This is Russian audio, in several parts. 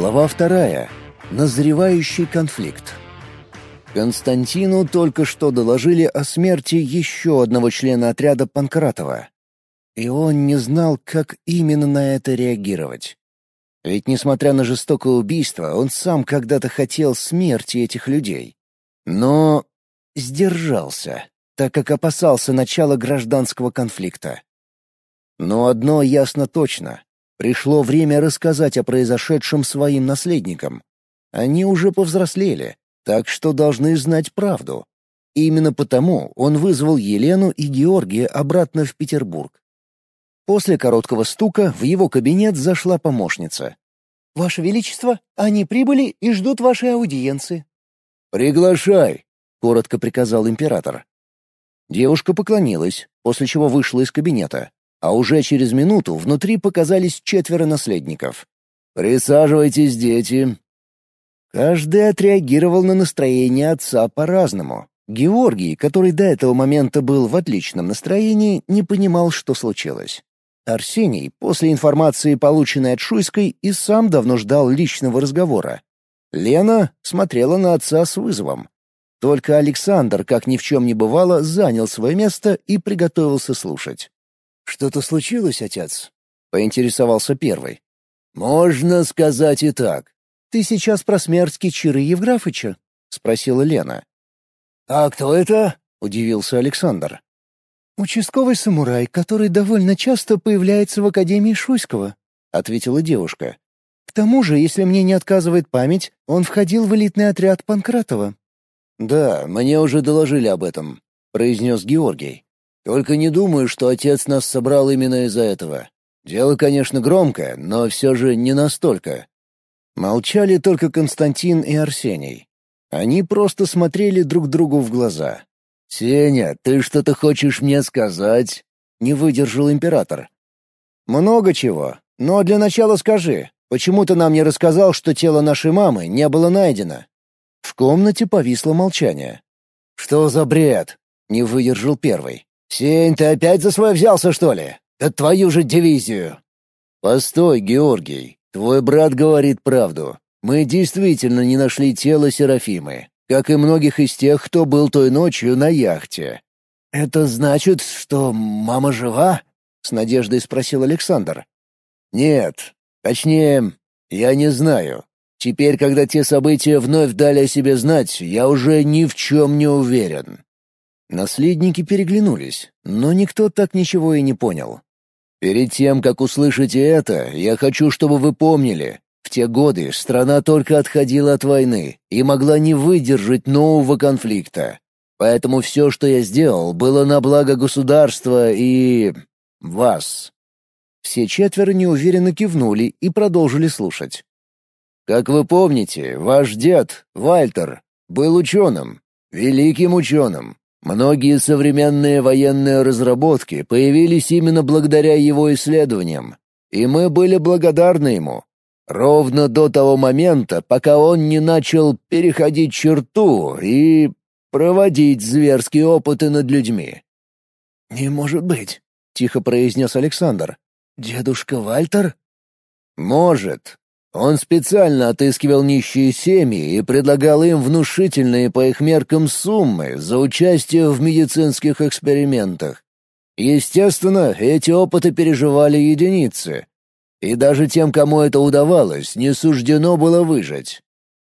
Глава вторая. Назревающий конфликт. Константину только что доложили о смерти еще одного члена отряда Панкратова. И он не знал, как именно на это реагировать. Ведь, несмотря на жестокое убийство, он сам когда-то хотел смерти этих людей. Но сдержался, так как опасался начала гражданского конфликта. Но одно ясно точно. Пришло время рассказать о произошедшем своим наследникам. Они уже повзрослели, так что должны знать правду. именно потому он вызвал Елену и Георгия обратно в Петербург. После короткого стука в его кабинет зашла помощница. «Ваше Величество, они прибыли и ждут вашей аудиенции». «Приглашай», — коротко приказал император. Девушка поклонилась, после чего вышла из кабинета а уже через минуту внутри показались четверо наследников. «Присаживайтесь, дети». Каждый отреагировал на настроение отца по-разному. Георгий, который до этого момента был в отличном настроении, не понимал, что случилось. Арсений, после информации, полученной от Шуйской, и сам давно ждал личного разговора. Лена смотрела на отца с вызовом. Только Александр, как ни в чем не бывало, занял свое место и приготовился слушать. «Что-то случилось, отец?» — поинтересовался первый. «Можно сказать и так. Ты сейчас про смерть Кичиры Евграфыча?» — спросила Лена. «А кто это?» — удивился Александр. «Участковый самурай, который довольно часто появляется в Академии Шуйского», — ответила девушка. «К тому же, если мне не отказывает память, он входил в элитный отряд Панкратова». «Да, мне уже доложили об этом», — произнес Георгий. Только не думаю, что отец нас собрал именно из-за этого. Дело, конечно, громкое, но все же не настолько. Молчали только Константин и Арсений. Они просто смотрели друг другу в глаза. «Сеня, ты что-то хочешь мне сказать?» — не выдержал император. «Много чего. Но для начала скажи, почему ты нам не рассказал, что тело нашей мамы не было найдено?» В комнате повисло молчание. «Что за бред?» — не выдержал первый. «Сень, ты опять за свое взялся, что ли? Да твою же дивизию!» «Постой, Георгий, твой брат говорит правду. Мы действительно не нашли тело Серафимы, как и многих из тех, кто был той ночью на яхте». «Это значит, что мама жива?» — с надеждой спросил Александр. «Нет. Точнее, я не знаю. Теперь, когда те события вновь дали о себе знать, я уже ни в чем не уверен. Наследники переглянулись, но никто так ничего и не понял. «Перед тем, как услышите это, я хочу, чтобы вы помнили, в те годы страна только отходила от войны и могла не выдержать нового конфликта. Поэтому все, что я сделал, было на благо государства и... вас». Все четверо неуверенно кивнули и продолжили слушать. «Как вы помните, ваш дед, Вальтер, был ученым, великим ученым, Многие современные военные разработки появились именно благодаря его исследованиям, и мы были благодарны ему. Ровно до того момента, пока он не начал переходить черту и проводить зверские опыты над людьми. «Не может быть», — тихо произнес Александр. «Дедушка Вальтер?» «Может. Он специально отыскивал нищие семьи и предлагал им внушительные по их меркам суммы за участие в медицинских экспериментах. Естественно, эти опыты переживали единицы. И даже тем, кому это удавалось, не суждено было выжить.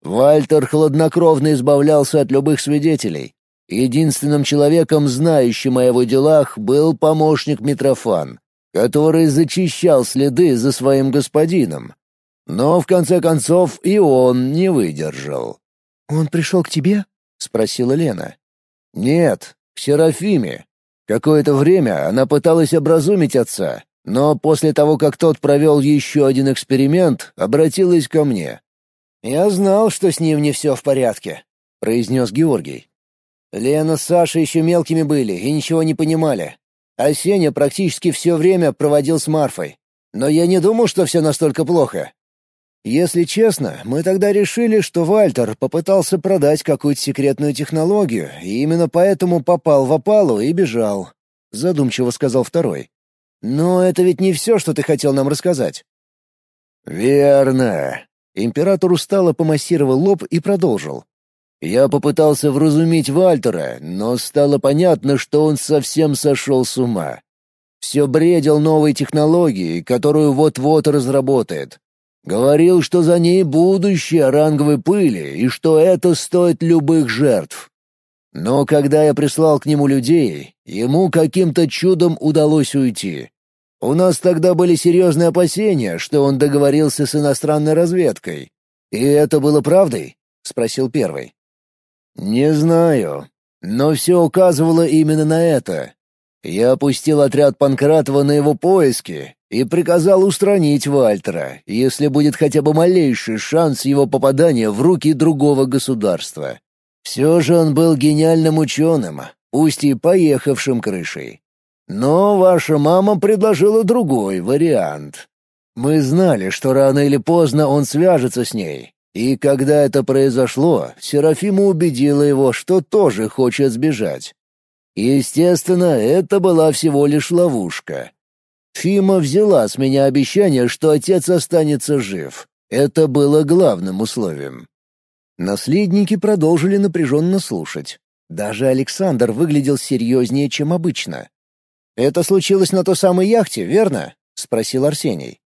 Вальтер хладнокровно избавлялся от любых свидетелей. Единственным человеком, знающим о его делах, был помощник Митрофан, который зачищал следы за своим господином, но, в конце концов, и он не выдержал. «Он пришел к тебе?» — спросила Лена. «Нет, к Серафиме. Какое-то время она пыталась образумить отца, но после того, как тот провел еще один эксперимент, обратилась ко мне». «Я знал, что с ним не все в порядке», — произнес Георгий. «Лена с Сашей еще мелкими были и ничего не понимали. А Сеня практически все время проводил с Марфой. Но я не думал, что все настолько плохо. Если честно, мы тогда решили, что Вальтер попытался продать какую-то секретную технологию, и именно поэтому попал в опалу и бежал», — задумчиво сказал второй. «Но это ведь не все, что ты хотел нам рассказать». «Верно. Император устало помассировал лоб и продолжил. Я попытался вразумить Вальтера, но стало понятно, что он совсем сошел с ума. Все бредил новой технологией, которую вот-вот разработает. Говорил, что за ней будущее ранговой пыли и что это стоит любых жертв. Но когда я прислал к нему людей, ему каким-то чудом удалось уйти. У нас тогда были серьезные опасения, что он договорился с иностранной разведкой. «И это было правдой?» — спросил первый. «Не знаю, но все указывало именно на это. Я опустил отряд Панкратова на его поиски и приказал устранить Вальтера, если будет хотя бы малейший шанс его попадания в руки другого государства. Все же он был гениальным ученым, пусть и поехавшим крышей. Но ваша мама предложила другой вариант. Мы знали, что рано или поздно он свяжется с ней. И когда это произошло, Серафима убедила его, что тоже хочет сбежать. Естественно, это была всего лишь ловушка. Фима взяла с меня обещание, что отец останется жив. Это было главным условием. Наследники продолжили напряженно слушать. Даже Александр выглядел серьезнее, чем обычно. «Это случилось на той самой яхте, верно?» — спросил Арсений.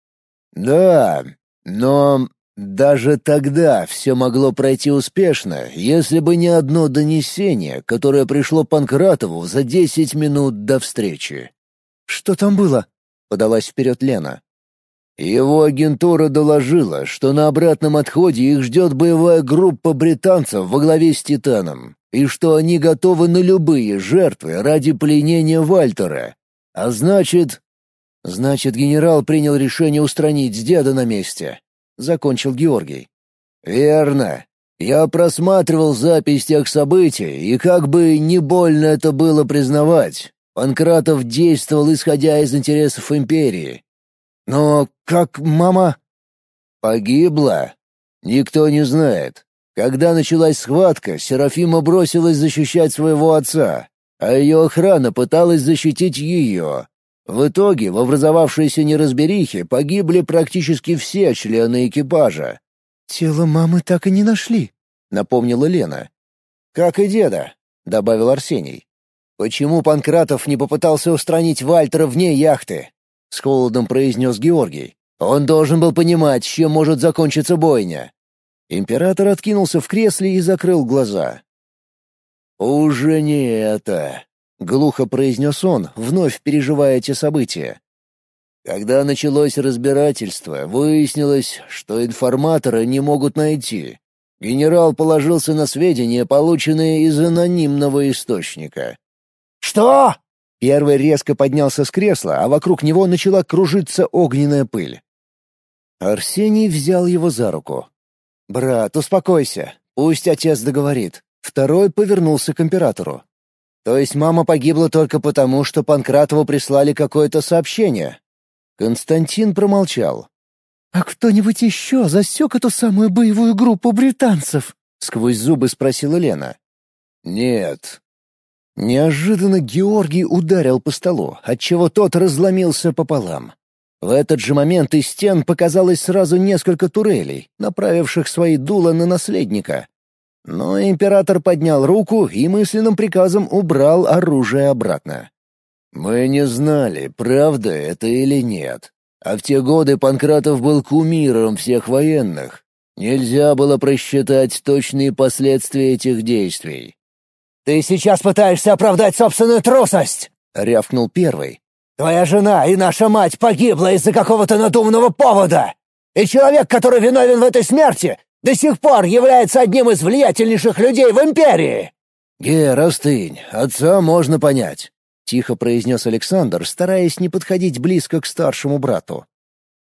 «Да, но даже тогда все могло пройти успешно, если бы не одно донесение, которое пришло Панкратову за десять минут до встречи». «Что там было?» — подалась вперед Лена. Его агентура доложила, что на обратном отходе их ждет боевая группа британцев во главе с Титаном, и что они готовы на любые жертвы ради пленения Вальтера. А значит... Значит, генерал принял решение устранить деда на месте. Закончил Георгий. Верно. Я просматривал запись тех событий, и как бы не больно это было признавать, Панкратов действовал, исходя из интересов империи. Но как мама... Погибла? Никто не знает. Когда началась схватка, Серафима бросилась защищать своего отца, а ее охрана пыталась защитить ее. В итоге в образовавшейся неразберихе погибли практически все члены экипажа. «Тело мамы так и не нашли», — напомнила Лена. «Как и деда», — добавил Арсений. «Почему Панкратов не попытался устранить Вальтера вне яхты?» — с холодом произнес Георгий. «Он должен был понимать, чем может закончиться бойня». Император откинулся в кресле и закрыл глаза. «Уже не это», — глухо произнес он, вновь переживая эти события. Когда началось разбирательство, выяснилось, что информатора не могут найти. Генерал положился на сведения, полученные из анонимного источника. «Что?» Первый резко поднялся с кресла, а вокруг него начала кружиться огненная пыль. Арсений взял его за руку. «Брат, успокойся. Пусть отец договорит. Второй повернулся к императору. То есть мама погибла только потому, что Панкратову прислали какое-то сообщение. Константин промолчал. «А кто-нибудь еще засек эту самую боевую группу британцев?» — сквозь зубы спросила Лена. «Нет». Неожиданно Георгий ударил по столу, отчего тот разломился пополам. В этот же момент из стен показалось сразу несколько турелей, направивших свои дула на наследника. Но император поднял руку и мысленным приказом убрал оружие обратно. «Мы не знали, правда это или нет. А в те годы Панкратов был кумиром всех военных. Нельзя было просчитать точные последствия этих действий». «Ты сейчас пытаешься оправдать собственную трусость!» — рявкнул первый. «Твоя жена и наша мать погибла из-за какого-то надуманного повода! И человек, который виновен в этой смерти, до сих пор является одним из влиятельнейших людей в империи!» «Гер, остынь, отца можно понять», — тихо произнес Александр, стараясь не подходить близко к старшему брату.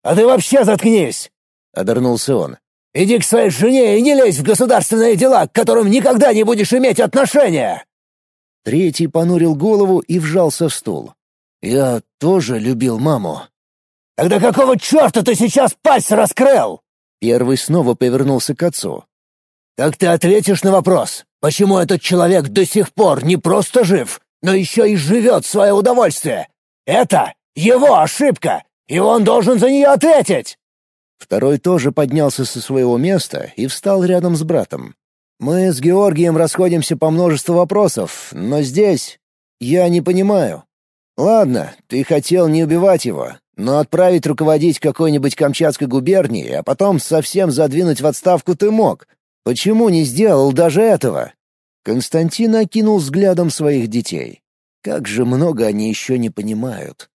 «А ты вообще заткнись!» — обернулся он. «Иди к своей жене и не лезь в государственные дела, к которым никогда не будешь иметь отношения!» Третий понурил голову и вжался в стул. «Я тоже любил маму». «Тогда какого черта ты сейчас пасть раскрыл?» Первый снова повернулся к отцу. «Так ты ответишь на вопрос, почему этот человек до сих пор не просто жив, но еще и живет свое удовольствие? Это его ошибка, и он должен за нее ответить!» Второй тоже поднялся со своего места и встал рядом с братом. «Мы с Георгием расходимся по множеству вопросов, но здесь я не понимаю. Ладно, ты хотел не убивать его, но отправить руководить какой-нибудь Камчатской губернией, а потом совсем задвинуть в отставку ты мог. Почему не сделал даже этого?» Константин окинул взглядом своих детей. Как же много они еще не понимают.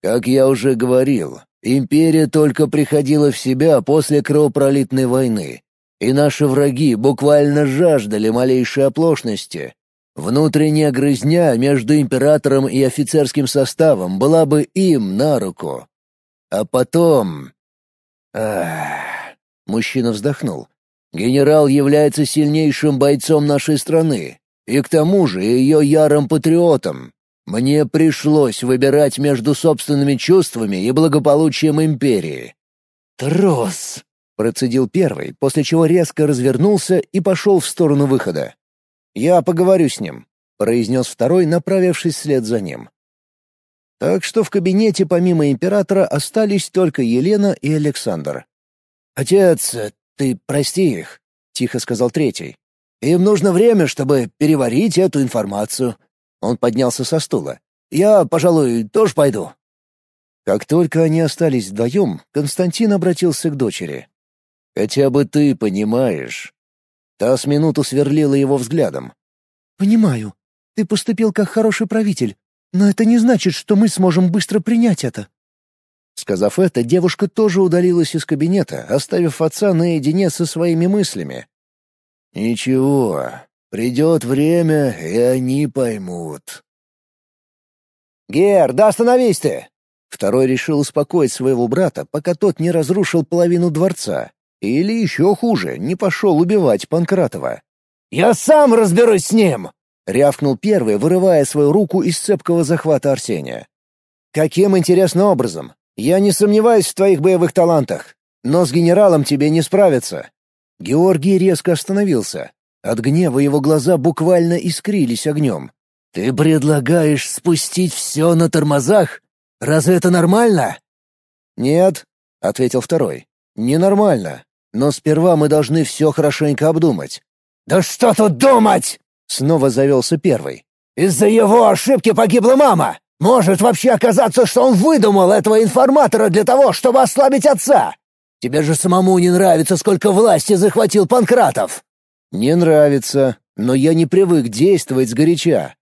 Как я уже говорил, империя только приходила в себя после кровопролитной войны, и наши враги буквально жаждали малейшей оплошности. Внутренняя грызня между императором и офицерским составом была бы им на руку. А потом... Ах... Мужчина вздохнул. Генерал является сильнейшим бойцом нашей страны, и к тому же ее ярым патриотом. Мне пришлось выбирать между собственными чувствами и благополучием империи. «Трос!» — процедил первый, после чего резко развернулся и пошел в сторону выхода. «Я поговорю с ним», — произнес второй, направившись вслед за ним. Так что в кабинете помимо императора остались только Елена и Александр. «Отец, ты прости их», — тихо сказал третий. Им нужно время, чтобы переварить эту информацию. Он поднялся со стула. Я, пожалуй, тоже пойду. Как только они остались вдвоем, Константин обратился к дочери. «Хотя бы ты понимаешь». Та с минуту сверлила его взглядом. «Понимаю. Ты поступил как хороший правитель, но это не значит, что мы сможем быстро принять это». Сказав это, девушка тоже удалилась из кабинета, оставив отца наедине со своими мыслями. «Ничего, придет время, и они поймут». «Гер, да остановись ты!» Второй решил успокоить своего брата, пока тот не разрушил половину дворца. Или еще хуже, не пошел убивать Панкратова. «Я сам разберусь с ним!» — рявкнул первый, вырывая свою руку из цепкого захвата Арсения. «Каким интересным образом? Я не сомневаюсь в твоих боевых талантах, но с генералом тебе не справиться. Георгий резко остановился. От гнева его глаза буквально искрились огнем. «Ты предлагаешь спустить все на тормозах? Разве это нормально?» «Нет», — ответил второй. «Ненормально. Но сперва мы должны все хорошенько обдумать». «Да что тут думать?» — снова завелся первый. «Из-за его ошибки погибла мама. Может вообще оказаться, что он выдумал этого информатора для того, чтобы ослабить отца. Тебе же самому не нравится, сколько власти захватил Панкратов!» «Не нравится, но я не привык действовать сгоряча».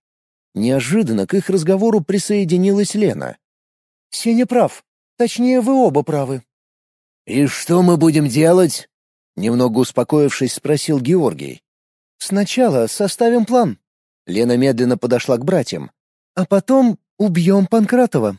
Неожиданно к их разговору присоединилась Лена. «Сеня прав. Точнее, вы оба правы». «И что мы будем делать?» Немного успокоившись, спросил Георгий. «Сначала составим план». Лена медленно подошла к братьям. «А потом убьем Панкратова».